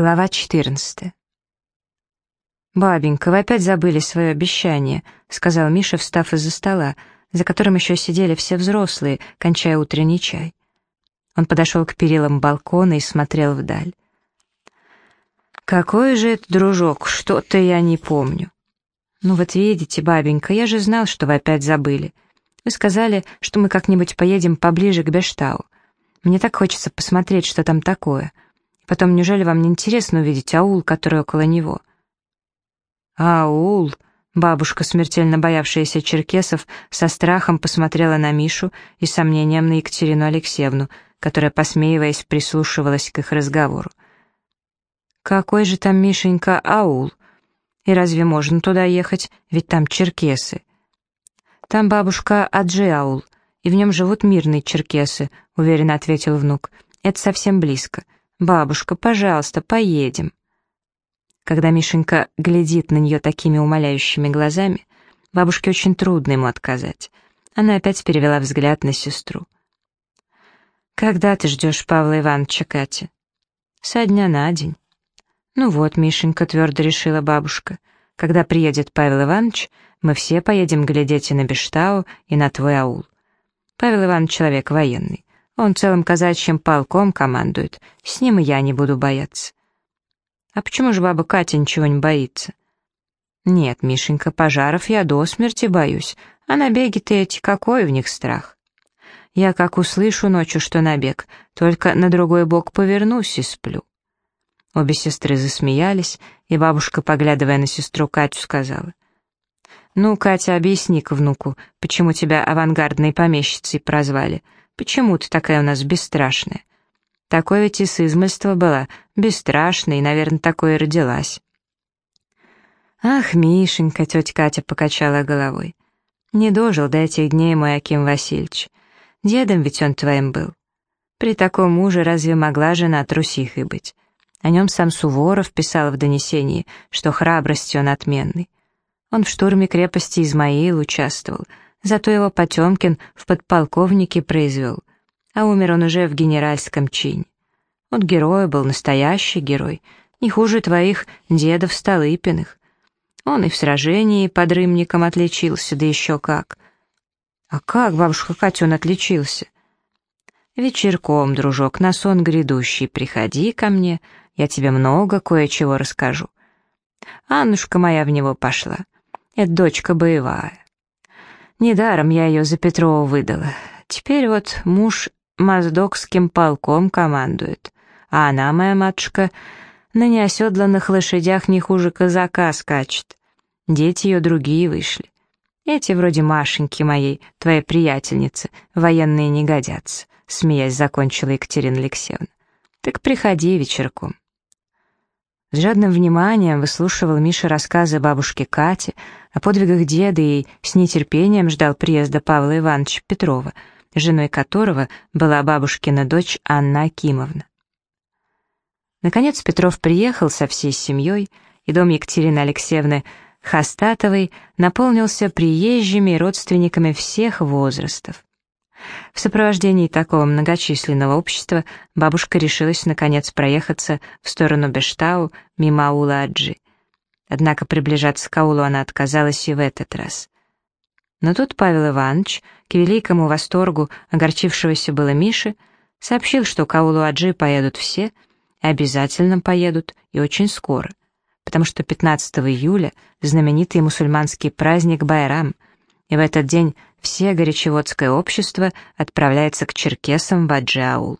Глава 14. «Бабенька, вы опять забыли свое обещание», — сказал Миша, встав из-за стола, за которым еще сидели все взрослые, кончая утренний чай. Он подошел к перилам балкона и смотрел вдаль. «Какой же это дружок, что-то я не помню». «Ну вот видите, бабенька, я же знал, что вы опять забыли. Вы сказали, что мы как-нибудь поедем поближе к Бештау. Мне так хочется посмотреть, что там такое». Потом, неужели вам не интересно увидеть аул, который около него? Аул, бабушка, смертельно боявшаяся черкесов, со страхом посмотрела на Мишу и сомнением на Екатерину Алексеевну, которая, посмеиваясь, прислушивалась к их разговору. «Какой же там, Мишенька, аул? И разве можно туда ехать? Ведь там черкесы». «Там бабушка Аджи-аул, и в нем живут мирные черкесы», — уверенно ответил внук. «Это совсем близко. «Бабушка, пожалуйста, поедем». Когда Мишенька глядит на нее такими умоляющими глазами, бабушке очень трудно ему отказать. Она опять перевела взгляд на сестру. «Когда ты ждешь Павла Ивановича, Катя?» «Со дня на день». «Ну вот, Мишенька», — твердо решила бабушка, «когда приедет Павел Иванович, мы все поедем глядеть и на Бештау, и на твой аул. Павел Иванович человек военный. Он целым казачьим полком командует. С ним и я не буду бояться. А почему же баба Катя ничего не боится? Нет, Мишенька, пожаров я до смерти боюсь, а набеги-то эти, какой в них страх? Я как услышу ночью, что набег, только на другой бок повернусь и сплю. Обе сестры засмеялись, и бабушка, поглядывая на сестру Катю, сказала. «Ну, Катя, объясни-ка внуку, почему тебя авангардной помещицей прозвали?» Почему ты такая у нас бесстрашная? Такое ведь и с измольства была, бесстрашная, и, наверное, такое и родилась. Ах, Мишенька, тетя Катя покачала головой. Не дожил до этих дней мой Аким Васильевич. Дедом ведь он твоим был. При таком муже разве могла жена трусихой быть? О нем сам Суворов писал в донесении, что храбростью он отменный. Он в штурме крепости Измаил участвовал — Зато его Потемкин в подполковнике произвел, а умер он уже в генеральском чине. Он герой был, настоящий герой, не хуже твоих дедов Столыпиных. Он и в сражении под Рымником отличился, да еще как. А как, бабушка Катя, он отличился? Вечерком, дружок, на сон грядущий, приходи ко мне, я тебе много кое-чего расскажу. Аннушка моя в него пошла. Это дочка боевая. Недаром я ее за Петрова выдала. Теперь вот муж моздокским полком командует, а она, моя матушка, на неоседланных лошадях не хуже казака скачет. Дети ее другие вышли. Эти вроде Машеньки моей, твоей приятельницы, военные не годятся, смеясь закончила Екатерина Алексеевна. Так приходи вечерком. С жадным вниманием выслушивал Миша рассказы бабушки Кати о подвигах деда и с нетерпением ждал приезда Павла Ивановича Петрова, женой которого была бабушкина дочь Анна Акимовна. Наконец Петров приехал со всей семьей, и дом Екатерины Алексеевны Хастатовой наполнился приезжими и родственниками всех возрастов. В сопровождении такого многочисленного общества бабушка решилась наконец проехаться в сторону Бештау мимо аула Аджи. Однако приближаться к аулу она отказалась и в этот раз. Но тут Павел Иванович, к великому восторгу огорчившегося было Миши, сообщил, что к аулу Аджи поедут все, обязательно поедут и очень скоро, потому что 15 июля знаменитый мусульманский праздник Байрам — и в этот день все горячеводское общество отправляется к черкесам в Аджиаул.